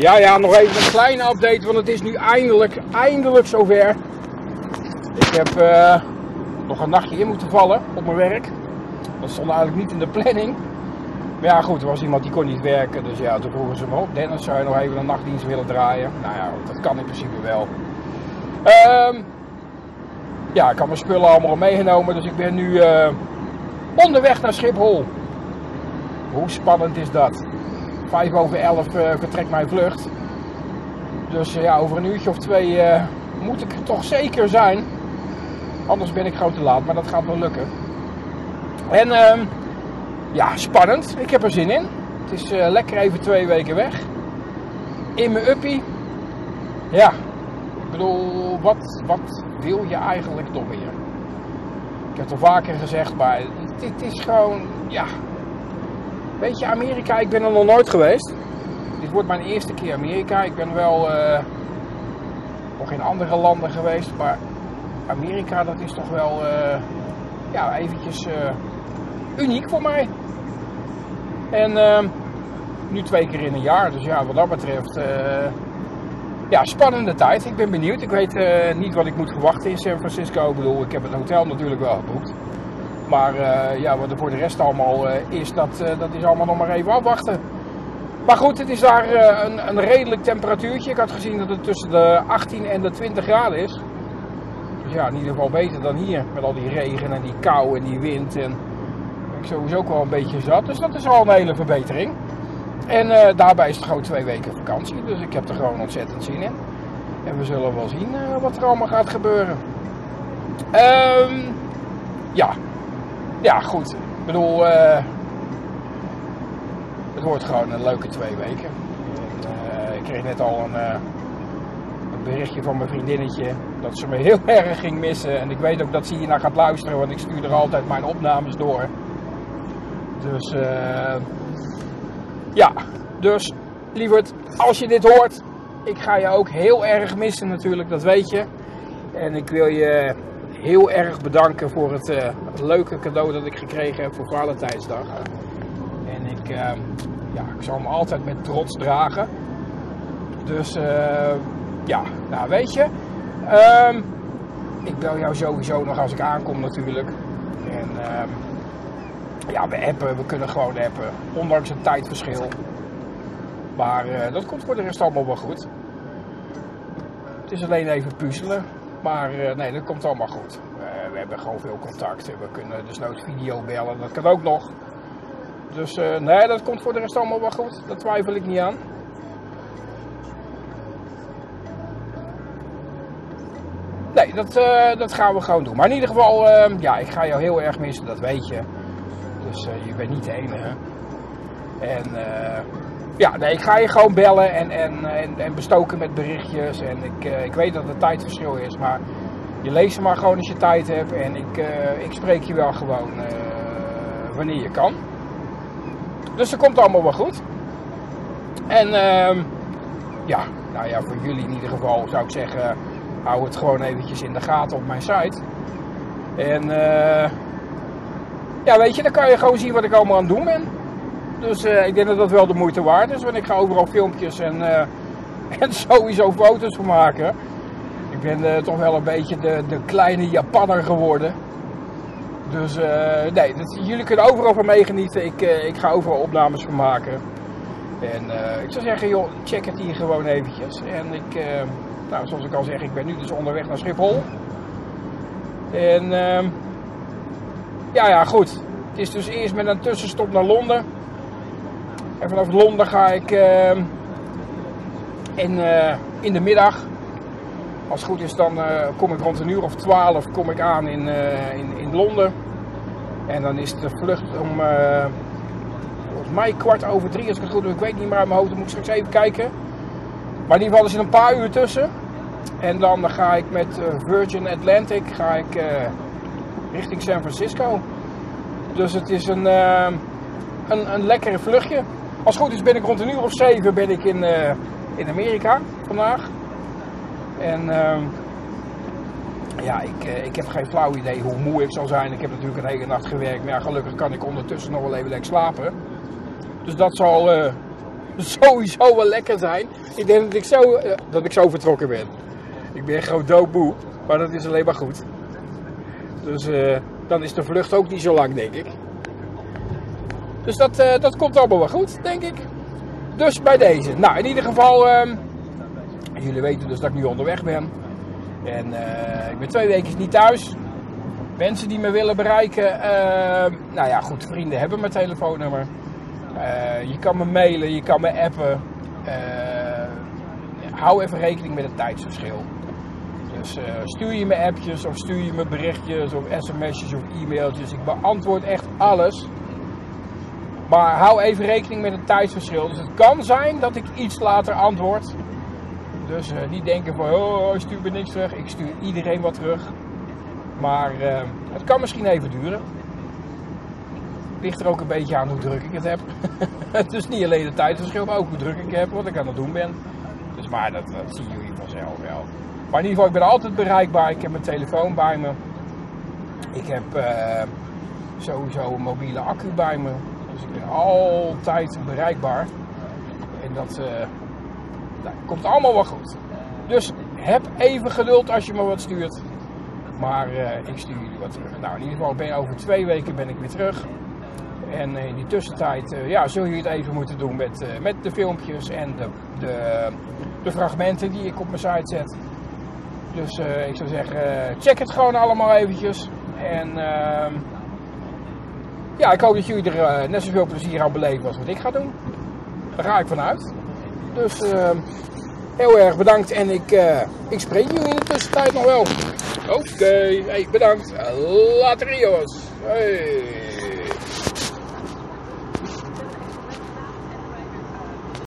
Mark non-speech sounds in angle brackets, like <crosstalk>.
Ja, ja, nog even een kleine update, want het is nu eindelijk, eindelijk zover. Ik heb eh, nog een nachtje in moeten vallen op mijn werk. Dat stond eigenlijk niet in de planning. Maar ja, goed, er was iemand die kon niet werken. Dus ja, toen vroegen ze me op. Dennis, zou je nog even een nachtdienst willen draaien? Nou ja, dat kan in principe wel. Ehm, ja, ik had mijn spullen allemaal meegenomen. Dus ik ben nu eh, onderweg naar Schiphol. Hoe spannend is dat? Vijf over elf uh, vertrekt mijn vlucht. Dus uh, ja, over een uurtje of twee uh, moet ik toch zeker zijn. Anders ben ik gewoon te laat, maar dat gaat wel lukken. En ehm, ja, spannend. Ik heb er zin in. Het is lekker even twee weken weg. In mijn uppie. Ja, ik bedoel, wat, wat wil je eigenlijk toch weer? Ik heb het al vaker gezegd, maar dit is gewoon, ja, Weet je, Amerika, ik ben er nog nooit geweest. Dit wordt mijn eerste keer Amerika. Ik ben wel uh, nog in andere landen geweest, maar Amerika, dat is toch wel, uh, ja, eventjes uh, uniek voor mij. En ehm, nu twee keer in een jaar, dus ja, wat dat betreft, ja, spannende tijd. Ik ben benieuwd. Ik weet niet wat ik moet verwachten in San Francisco. Ik bedoel, ik heb het hotel natuurlijk wel geboekt. Maar uh, ja, wat er voor de rest allemaal uh, is, dat, uh, dat is allemaal nog maar even afwachten. Maar goed, het is daar een, een, redelijk temperatuurtje. Ik had gezien dat het tussen de 18 en de 20 graden is. Dus ja, in ieder geval beter dan hier. Met al die regen en die kou en die wind. En ik sowieso ook wel een beetje zat. Dus dat is al een hele verbetering. En daarbij is het gewoon twee weken vakantie. Dus ik heb er gewoon ontzettend zin in. En we zullen wel zien wat er allemaal gaat gebeuren. Um, ja, ja, goed. Ik bedoel, uh, het wordt gewoon een leuke twee weken. En, uh, ik kreeg net al een, uh, een, berichtje van mijn vriendinnetje dat ze me heel <laughs> erg ging missen. En ik weet ook dat ze hiernaar gaat luisteren, want ik stuur er altijd mijn opnames door. Dus, ja. Dus, lieverd, als je dit hoort, ik ga je ook heel erg missen natuurlijk, dat weet je. En ik wil je heel erg bedanken voor het uh, leuke cadeau dat ik gekregen heb voor Valentijnsdag. En ik, uh, ja, ik zal hem altijd met trots dragen. Dus uh, ja, nou weet je. Um, ik bel jou sowieso nog als ik aankom natuurlijk. En ehm, ja, we appen, we kunnen gewoon appen. Ondanks het tijdverschil. Maar dat komt voor de rest allemaal wel goed. Het is alleen even puzzelen. Maar uh, nee, dat komt allemaal goed. Uh, we hebben gewoon veel contacten. We kunnen dus nooit video bellen. Dat kan ook nog. Dus uh, nee, dat komt voor de rest allemaal wel goed. Daar twijfel ik niet aan. Nee, dat, dat gaan we gewoon doen. Maar in ieder geval, ehm, ja, ik ga jou heel erg missen, dat weet je. Dus je bent niet de enige. En ja, nee, ik ga je gewoon bellen en, en, en, en bestoken met berichtjes. En ik, uh, ik weet dat het tijdverschil is, maar je leest ze maar gewoon als je tijd hebt. En ik, uh, ik spreek je wel gewoon uh, wanneer je kan. Dus dat komt allemaal wel goed. En uh, ja, nou ja, voor jullie in ieder geval zou ik zeggen, hou het gewoon eventjes in de gaten op mijn site. En ja, weet je, dan kan je gewoon zien wat ik allemaal aan het doen ben. Dus uh, ik denk dat dat wel de moeite waard is. Want ik ga overal filmpjes en, uh, <laughs> en sowieso foto's van maken. Ik ben uh, toch wel een beetje de, de kleine Japanner geworden. Dus nee, jullie kunnen overal van meegenieten. Ik, ik ga overal opnames van maken. En ik zou zeggen, joh, check het hier gewoon eventjes. En ik, nou, zoals ik al zeg, ik ben nu dus onderweg naar Schiphol. En ehm, ja, ja, goed. Het is dus eerst met een tussenstop naar Londen. En vanaf Londen ga ik uh, in, uh, in de middag. Als het goed is, dan uh, kom ik rond een uur of twaalf kom ik aan in, in, in Londen. En dan is de vlucht om volgens mij kwart over drie, als ik het goed doe. Ik weet niet meer uit mijn hoofd, moet ik straks even kijken. Maar in ieder geval is er een paar uur tussen. En dan ga ik met Virgin Atlantic ga ik, richting San Francisco. Dus het is een, een, een lekkere vluchtje. Als het goed is ben ik rond een uur of zeven ben ik in, uh, in Amerika vandaag. En uh, ja, ik, uh, ik heb geen flauw idee hoe moe ik zal zijn. Ik heb natuurlijk een hele nacht gewerkt. Maar ja, gelukkig kan ik ondertussen nog wel even lekker slapen. Dus dat zal, <laughs> sowieso wel lekker zijn. Ik denk dat ik zo, eh, dat ik zo vertrokken ben. Ik ben gewoon doodmoe, maar dat is alleen maar goed. Dus eh, dan is de vlucht ook niet zo lang, denk ik. Dus dat, eh, dat komt allemaal wel goed, denk ik. Dus bij deze. Nou, in ieder geval, ehm, jullie weten dus dat ik nu onderweg ben. En ik ben twee weken niet thuis. Mensen die me willen bereiken, ehm, nou ja, goed, vrienden hebben mijn telefoonnummer. je kan me mailen, je kan me appen. hou even rekening met het tijdsverschil. Dus stuur je me appjes of stuur je me berichtjes of sms'jes of e-mailtjes. Ik beantwoord echt alles. Maar hou even rekening met het tijdsverschil. Dus het kan zijn dat ik iets later antwoord. Dus uh, niet denken van, oh, ik stuur me niks terug. Ik stuur iedereen wat terug. Maar uh, het kan misschien even duren. Ligt er ook een beetje aan hoe druk ik het heb. <laughs> het is niet alleen het tijdsverschil, maar ook hoe druk ik heb, wat ik aan het doen ben. Dus maar dat, zien jullie vanzelf wel. Maar in ieder geval, ik ben altijd bereikbaar. Ik heb mijn telefoon bij me. Ik heb uh, sowieso een mobiele accu bij me. Ik ben altijd bereikbaar. En dat uh, nou, komt allemaal wel goed. Dus heb even geduld als je me wat stuurt. Maar uh, ik stuur jullie wat terug. Nou, in ieder geval ben over twee weken ben ik weer terug. En in die tussentijd ja, zul je het even moeten doen met, met de filmpjes en de, de, de fragmenten die ik op mijn site zet. Dus uh, ik zou zeggen, eh, check het gewoon allemaal eventjes. En uh, ja, ik hoop dat jullie er uh, net zoveel plezier aan beleven als wat ik ga doen. Daar ga ik vanuit. Dus ehm, heel erg bedankt en ik, ik spreek jullie in de tussentijd nog wel. Oké, hey, bedankt. Later. Hey.